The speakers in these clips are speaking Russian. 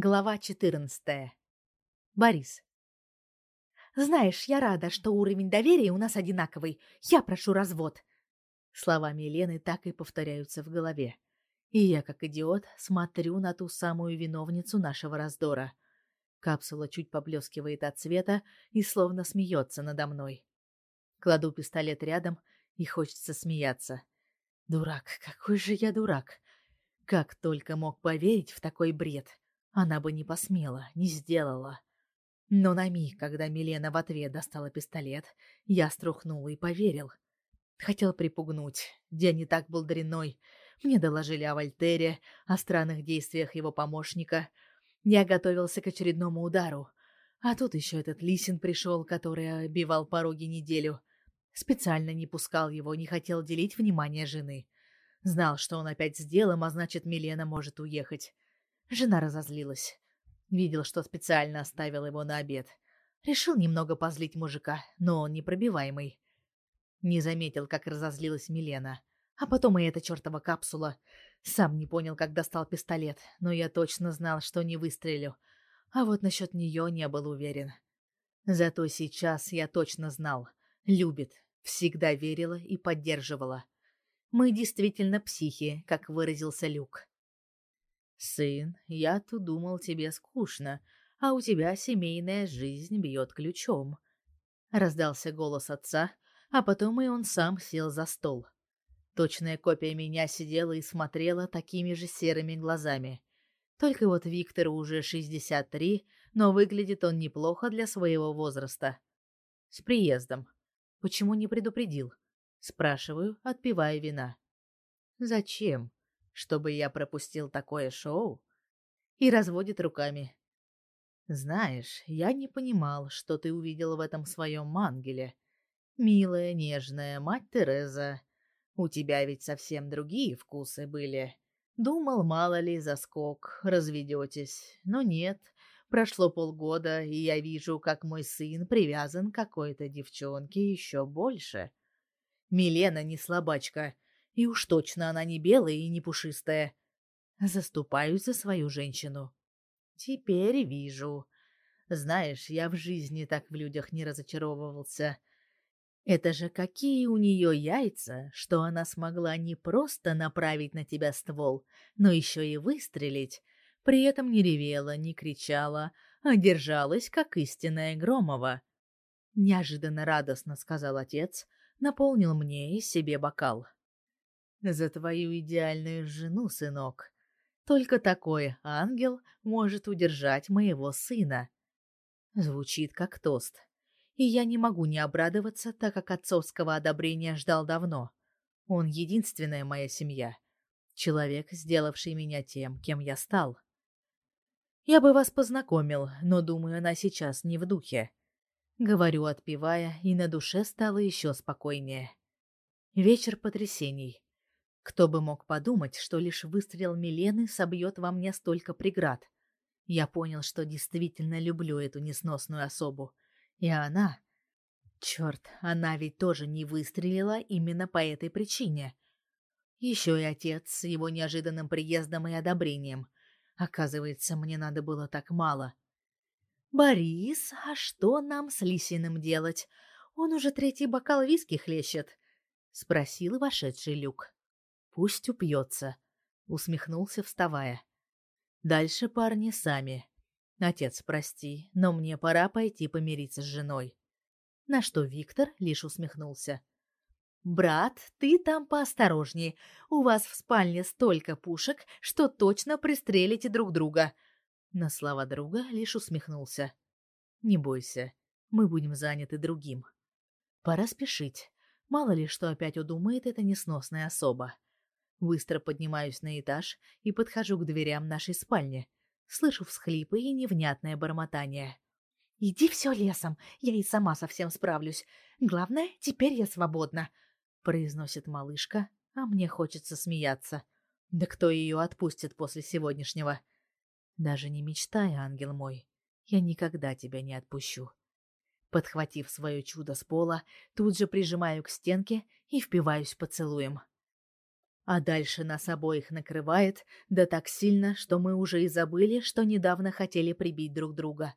Глава 14. Борис. Знаешь, я рада, что уровень доверия у нас одинаковый. Я прошу развод. Слова Милены так и повторяются в голове. И я, как идиот, смотрю на ту самую виновницу нашего раздора. Капсула чуть поблескивает от света и словно смеется надо мной. Кладу пистолет рядом, и хочется смеяться. Дурак, какой же я дурак. Как только мог поверить в такой бред она бы не посмела, не сделала. Но на миг, когда Милена в ответ достала пистолет, я струхнул и поверил. Хотел припугнуть. День не так был дрянной. Мне доложили о Вольтере, о странных действиях его помощника. Я готовился к очередному удару. А тут еще этот Лисин пришел, который обивал пороги неделю. Специально не пускал его, не хотел делить внимание жены. Знал, что он опять с делом, а значит, Милена может уехать. Жена разозлилась. Видел, что специально оставил его на обед. Решил немного позлить мужика, но он непробиваемый. Не заметил, как разозлилась Милена. А потом и эта чертова капсула. Сам не понял, как достал пистолет, но я точно знал, что не выстрелю. А вот насчет нее не был уверен. Зато сейчас я точно знал. Любит, всегда верила и поддерживала. Мы действительно психи, как выразился Люк. «Сын, я-то думал, тебе скучно, а у тебя семейная жизнь бьет ключом». Раздался голос отца, а потом и он сам сел за стол. Точная копия меня сидела и смотрела такими же серыми глазами. Только вот Виктору уже 63, но выглядит он неплохо для своего возраста. С приездом. Почему не предупредил? Спрашиваю, отпивая вина. Зачем? Чтобы я пропустил такое шоу? И разводит руками. Знаешь, я не понимал, что ты увидел в этом своем ангеле. Милая, нежная мать Тереза. У тебя ведь совсем другие вкусы были. Думал, мало ли, заскок, разведетесь. Но нет, прошло полгода, и я вижу, как мой сын привязан к какой-то девчонке еще больше. Милена не слабачка — и уж точно она не белая и не пушистая. Заступаюсь за свою женщину. Теперь вижу. Знаешь, я в жизни так в людях не разочаровывался. Это же какие у нее яйца, что она смогла не просто направить на тебя ствол, но еще и выстрелить. При этом не ревела, не кричала, а держалась, как истинная Громова. Неожиданно радостно сказал отец, наполнил мне и себе бокал. За твою идеальную жену, сынок. Только такой ангел может удержать моего сына. Звучит как тост. И я не могу не обрадоваться, так как отцовского одобрения ждал давно. Он единственная моя семья. Человек, сделавший меня тем, кем я стал. Я бы вас познакомил, но думаю, она сейчас не в духе. Говорю, отпевая, и на душе стало еще спокойнее. Вечер потрясений. Кто бы мог подумать, что лишь выстрел Милены собьет во мне столько преград. Я понял, что действительно люблю эту несносную особу. И она... Черт, она ведь тоже не выстрелила именно по этой причине. Еще и отец с его неожиданным приездом и одобрением. Оказывается, мне надо было так мало. «Борис, а что нам с Лисиным делать? Он уже третий бокал виски хлещет», — спросил вошедший Люк. Пусть упьется, усмехнулся, вставая. Дальше парни сами. Отец, прости, но мне пора пойти помириться с женой. На что Виктор лишь усмехнулся. Брат, ты там поосторожней. У вас в спальне столько пушек, что точно пристрелите друг друга. На слова друга лишь усмехнулся. Не бойся, мы будем заняты другим. Пора спешить. Мало ли что опять удумает эта несносная особа. Быстро поднимаюсь на этаж и подхожу к дверям нашей спальни. Слышу всхлипы и невнятное бормотание. «Иди все лесом, я и сама совсем справлюсь. Главное, теперь я свободна», — произносит малышка, а мне хочется смеяться. «Да кто ее отпустит после сегодняшнего?» «Даже не мечтай, ангел мой, я никогда тебя не отпущу». Подхватив свое чудо с пола, тут же прижимаю к стенке и впиваюсь поцелуем. А дальше нас обоих накрывает, да так сильно, что мы уже и забыли, что недавно хотели прибить друг друга.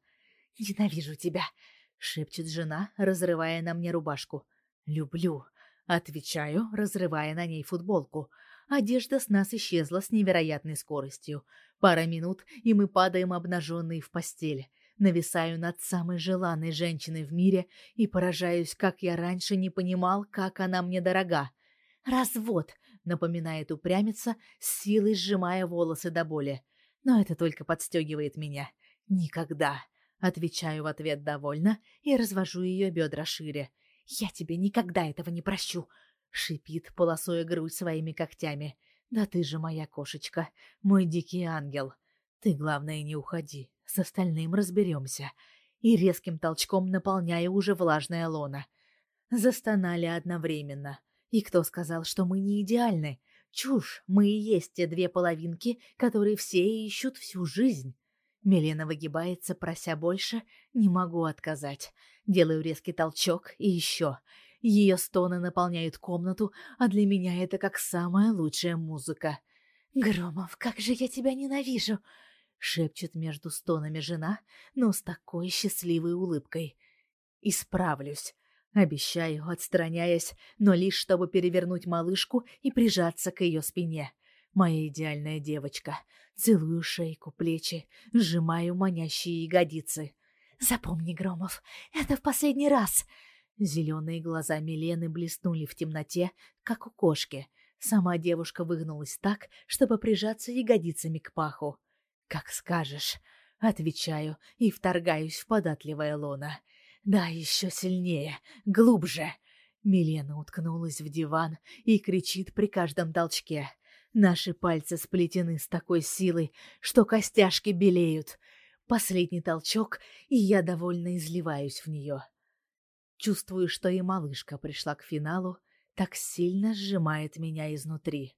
«Ненавижу тебя!» — шепчет жена, разрывая на мне рубашку. «Люблю!» — отвечаю, разрывая на ней футболку. Одежда с нас исчезла с невероятной скоростью. Пара минут, и мы падаем обнаженные в постель. Нависаю над самой желанной женщиной в мире и поражаюсь, как я раньше не понимал, как она мне дорога. «Развод!» — напоминает упрямица, с силой сжимая волосы до боли. Но это только подстегивает меня. «Никогда!» — отвечаю в ответ довольно и развожу ее бедра шире. «Я тебе никогда этого не прощу!» Шипит, полосуя грудь своими когтями. «Да ты же моя кошечка, мой дикий ангел. Ты, главное, не уходи, с остальным разберемся». И резким толчком наполняя уже влажное лоно. Застонали одновременно. И кто сказал, что мы не идеальны? Чушь, мы и есть те две половинки, которые все ищут всю жизнь. Милена выгибается, прося больше, не могу отказать. Делаю резкий толчок и еще. Ее стоны наполняют комнату, а для меня это как самая лучшая музыка. «Громов, как же я тебя ненавижу!» — шепчет между стонами жена, но с такой счастливой улыбкой. «Исправлюсь», — обещаю, отстраняясь, но лишь чтобы перевернуть малышку и прижаться к ее спине. Моя идеальная девочка. Целую шейку, плечи, сжимаю манящие ягодицы. «Запомни, Громов, это в последний раз!» Зеленые глаза Милены блеснули в темноте, как у кошки. Сама девушка выгнулась так, чтобы прижаться ягодицами к паху. «Как скажешь», — отвечаю и вторгаюсь в податливое лоно. «Да, еще сильнее, глубже». Милена уткнулась в диван и кричит при каждом толчке. Наши пальцы сплетены с такой силой, что костяшки белеют. Последний толчок, и я довольно изливаюсь в нее. Чувствую, что и малышка пришла к финалу, так сильно сжимает меня изнутри.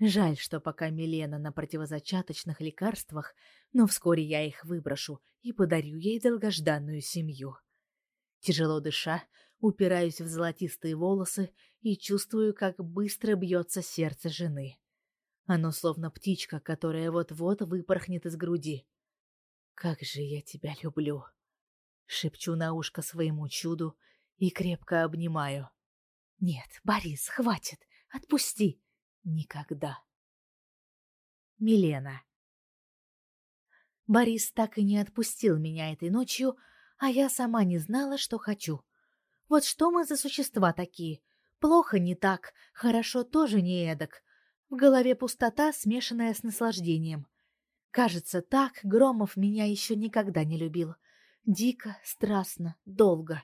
Жаль, что пока Милена на противозачаточных лекарствах, но вскоре я их выброшу и подарю ей долгожданную семью. Тяжело дыша, упираюсь в золотистые волосы и чувствую, как быстро бьется сердце жены. Оно словно птичка, которая вот-вот выпорхнет из груди. «Как же я тебя люблю!» Шепчу на ушко своему чуду и крепко обнимаю. Нет, Борис, хватит, отпусти. Никогда. Милена. Борис так и не отпустил меня этой ночью, а я сама не знала, что хочу. Вот что мы за существа такие? Плохо не так, хорошо тоже не эдак. В голове пустота, смешанная с наслаждением. Кажется, так Громов меня еще никогда не любил. Дико, страстно, долго.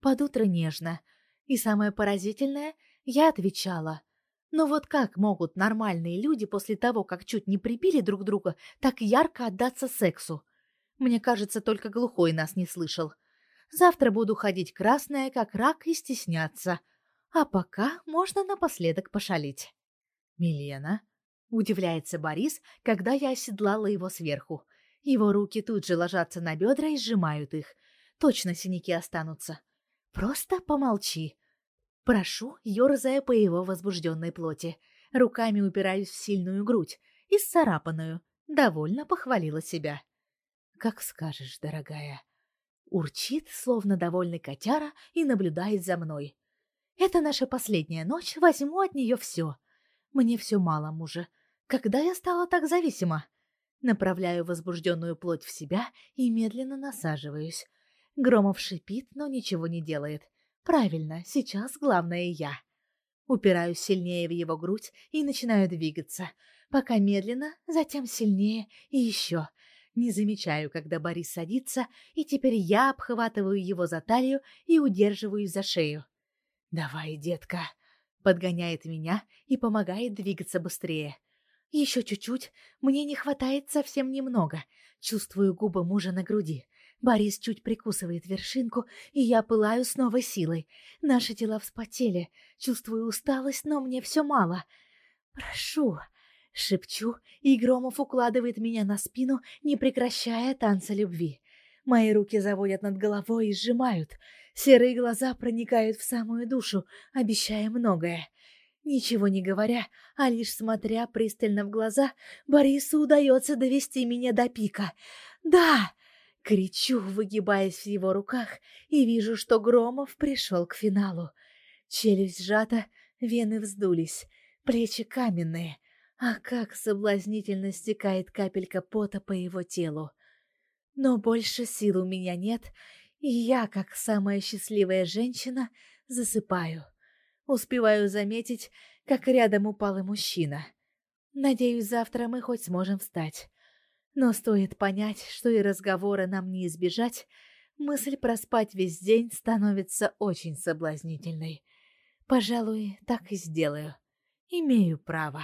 Под утро нежно. И самое поразительное, я отвечала. Но вот как могут нормальные люди после того, как чуть не прибили друг друга, так ярко отдаться сексу? Мне кажется, только глухой нас не слышал. Завтра буду ходить красная, как рак, и стесняться. А пока можно напоследок пошалить. Милена, удивляется Борис, когда я оседлала его сверху. Его руки тут же ложатся на бедра и сжимают их. Точно синяки останутся. Просто помолчи. Прошу, ерзая по его возбужденной плоти. Руками упираюсь в сильную грудь, и исцарапанную. Довольно похвалила себя. «Как скажешь, дорогая». Урчит, словно довольный котяра, и наблюдает за мной. «Это наша последняя ночь, возьму от нее все. Мне все мало мужа. Когда я стала так зависима?» Направляю возбужденную плоть в себя и медленно насаживаюсь. Громов шипит, но ничего не делает. Правильно, сейчас главное я. Упираюсь сильнее в его грудь и начинаю двигаться. Пока медленно, затем сильнее и еще. Не замечаю, когда Борис садится, и теперь я обхватываю его за талию и удерживаю за шею. «Давай, детка!» Подгоняет меня и помогает двигаться быстрее. Еще чуть-чуть, мне не хватает совсем немного. Чувствую губы мужа на груди. Борис чуть прикусывает вершинку, и я пылаю с новой силой. Наши тела вспотели. Чувствую усталость, но мне все мало. «Прошу!» — шепчу, и Громов укладывает меня на спину, не прекращая танца любви. Мои руки заводят над головой и сжимают. Серые глаза проникают в самую душу, обещая многое. Ничего не говоря, а лишь смотря пристально в глаза, Борису удается довести меня до пика. «Да!» — кричу, выгибаясь в его руках, и вижу, что Громов пришел к финалу. Челюсть сжата, вены вздулись, плечи каменные, а как соблазнительно стекает капелька пота по его телу. Но больше сил у меня нет, и я, как самая счастливая женщина, засыпаю. Успеваю заметить, как рядом упал и мужчина. Надеюсь, завтра мы хоть сможем встать. Но стоит понять, что и разговора нам не избежать, мысль проспать весь день становится очень соблазнительной. Пожалуй, так и сделаю. Имею право.